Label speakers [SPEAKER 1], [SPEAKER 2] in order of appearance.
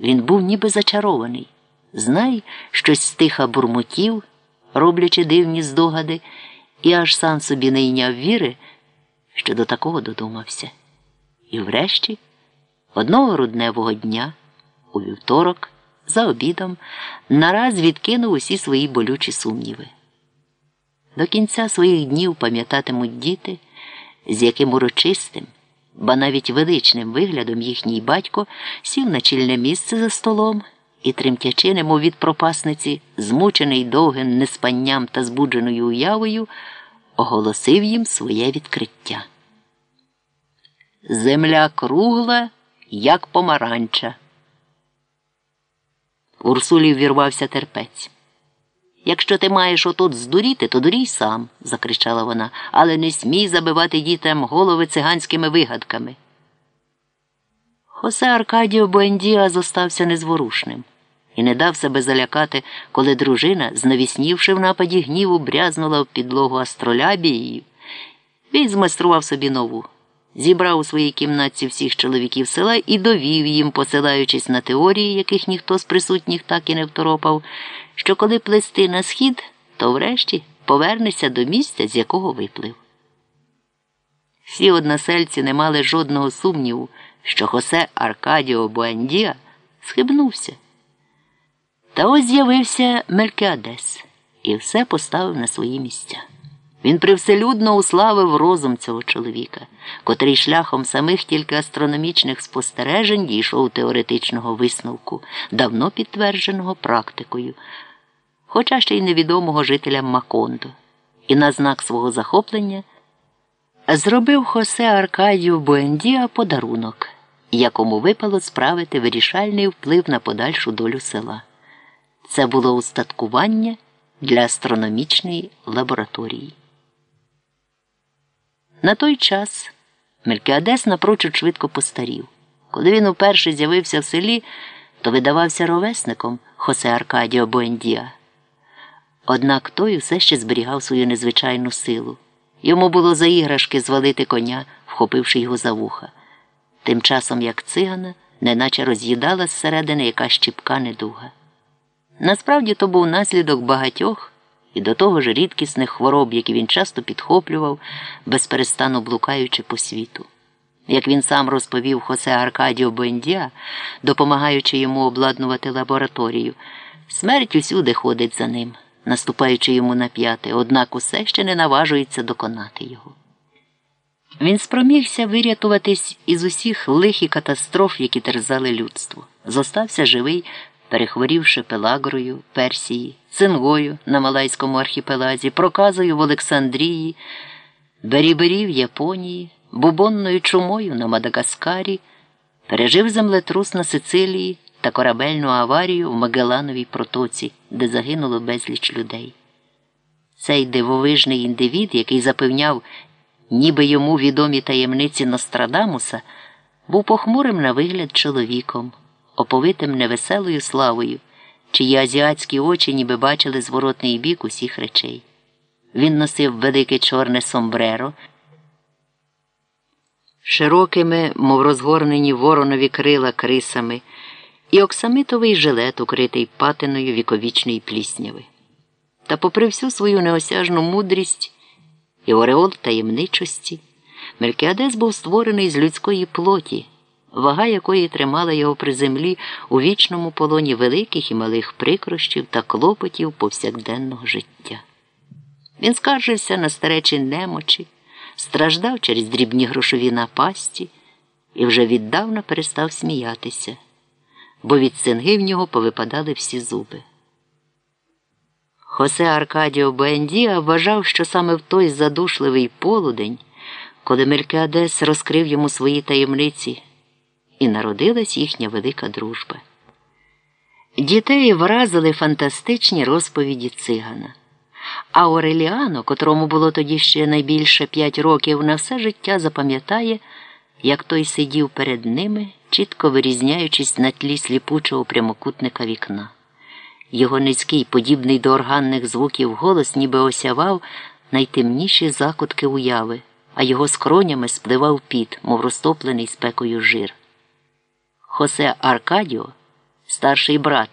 [SPEAKER 1] Він був ніби зачарований. Знай, щось стиха бурмотів, роблячи дивні здогади, і аж сам собі не йняв віри, що до такого додумався. І врешті, одного грудневого дня, у вівторок, за обідом, нараз відкинув усі свої болючі сумніви. До кінця своїх днів пам'ятатимуть діти, з яким урочистим, ба навіть величним виглядом їхній батько сів на чільне місце за столом і, тремтячи, немов від пропасниці, змучений довгим неспанням та збудженою уявою, оголосив їм своє відкриття. Земля кругла, як помаранча. Урсулі ввірвався терпець. Якщо ти маєш отут здуріти, то дурій сам, закричала вона, але не смій забивати дітям голови циганськими вигадками. Хосе Аркадіо Буендіа зостався незворушним і не дав себе залякати, коли дружина, знавіснівши в нападі гніву, брязнула в підлогу астролябією. Він змайстрував собі нову зібрав у своїй кімнатці всіх чоловіків села і довів їм, посилаючись на теорії, яких ніхто з присутніх так і не второпав, що коли плести на схід, то врешті повернеться до місця, з якого виплив. Всі односельці не мали жодного сумніву, що Хосе Аркадіо Буандія схибнувся. Та ось з'явився Мелькіадес і все поставив на свої місця. Він привселюдно уславив розум цього чоловіка, котрий шляхом самих тільки астрономічних спостережень дійшов теоретичного висновку, давно підтвердженого практикою, хоча ще й невідомого жителям Макондо, і на знак свого захоплення зробив Хосе Аркадію Буендіа подарунок, якому випало справити вирішальний вплив на подальшу долю села. Це було устаткування для астрономічної лабораторії. На той час Мелькіадес напрочуд швидко постарів. Коли він уперше з'явився в селі, то видавався ровесником Хосе Аркадіо Буендіа. Однак той все ще зберігав свою незвичайну силу. Йому було за іграшки звалити коня, вхопивши його за вуха. Тим часом, як цигана, неначе роз'їдала зсередини яка щіпка недуга. Насправді то був наслідок багатьох і до того ж рідкісних хвороб, які він часто підхоплював, безперестану блукаючи по світу. Як він сам розповів Хосе Аркадіо Буендіа, допомагаючи йому обладнувати лабораторію, смерть усюди ходить за ним, наступаючи йому на п'яти, однак усе ще не наважується доконати його. Він спромігся вирятуватись із усіх лих і катастроф, які терзали людство. Зостався живий перехворівши пелагрою Персії, цингою на Малайському архіпелазі, проказою в Олександрії, берібері в Японії, бубонною чумою на Мадагаскарі, пережив землетрус на Сицилії та корабельну аварію в Магелановій протоці, де загинуло безліч людей. Цей дивовижний індивід, який запевняв, ніби йому відомі таємниці Нострадамуса, був похмурим на вигляд чоловіком оповитим невеселою славою, чиї азіатські очі ніби бачили зворотний бік усіх речей. Він носив велике чорне сомбреро, широкими, мов розгорнені воронові крила крисами, і оксамитовий жилет, укритий патиною віковічної плісняви. Та, попри всю свою неосяжну мудрість і ореол таємничості, Мелькіадес був створений з людської плоті вага якої тримала його при землі у вічному полоні великих і малих прикрощів та клопотів повсякденного життя. Він скаржився на старечі немочі, страждав через дрібні грошові напасті і вже віддавна перестав сміятися, бо від цинги в нього повипадали всі зуби. Хосе Аркадіо Буендіа вважав, що саме в той задушливий полудень, коли Мелькіадес розкрив йому свої таємниці і народилась їхня велика дружба. Дітей вразили фантастичні розповіді цигана. А Ореліано, котрому було тоді ще найбільше п'ять років, на все життя запам'ятає, як той сидів перед ними, чітко вирізняючись на тлі сліпучого прямокутника вікна. Його низький, подібний до органних звуків голос ніби осявав найтемніші закутки уяви, а його скронями спливав піт, мов розтоплений спекою жир. Хосе Аркадіо старший брат.